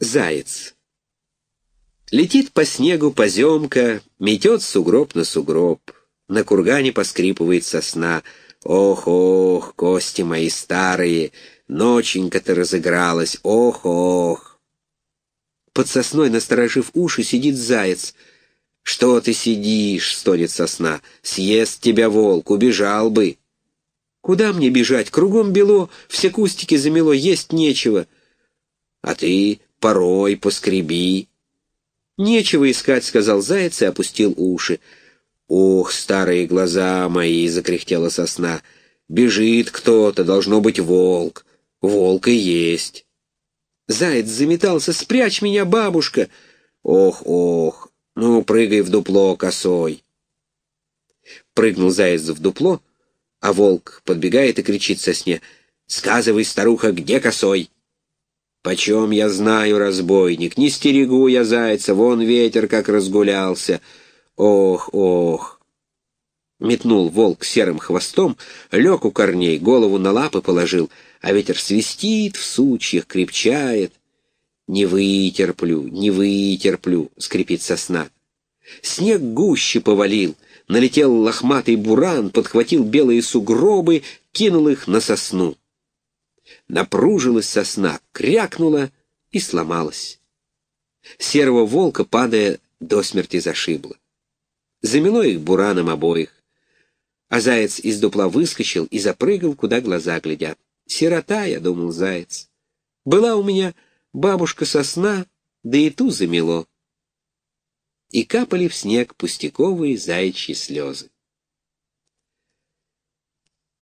Заяц. Летит по снегу поземка, метет сугроб на сугроб. На кургане поскрипывает сосна. Ох-ох, кости мои старые, ноченька-то разыгралась, ох-ох. Под сосной, насторожив уши, сидит заяц. «Что ты сидишь?» — стонет сосна. «Съест тебя волк, убежал бы». «Куда мне бежать? Кругом бело, все кустики замело, есть нечего». «А ты порой поскреби». «Нечего искать», — сказал заяц и опустил уши. «Ох, старые глаза мои!» — закряхтела сосна. «Бежит кто-то, должно быть волк. Волк и есть». Заяц заметался. «Спрячь меня, бабушка!» «Ох, ох! Ну, прыгай в дупло косой!» Прыгнул заяц в дупло, а волк подбегает и кричит сосне. «Сказывай, старуха, где косой?» «Почем я знаю, разбойник? Не стерегу я зайца, вон ветер как разгулялся. Ох, ох!» Метнул волк серым хвостом, лег у корней, голову на лапы положил, а ветер свистит в сучьях, крепчает. «Не вытерплю, не вытерплю», — скрипит сосна. Снег гуще повалил, налетел лохматый буран, подхватил белые сугробы, кинул их на сосну. Напружилась сосна, крякнула и сломалась. Серого волка, падая, до смерти зашибло. Замело их бураном обоих. А заяц из дупла выскочил и запрыгал, куда глаза глядят. «Сирота», — я думал, заяц. «Была у меня бабушка сосна, да и ту замело». И капали в снег пустяковые заячьи слезы.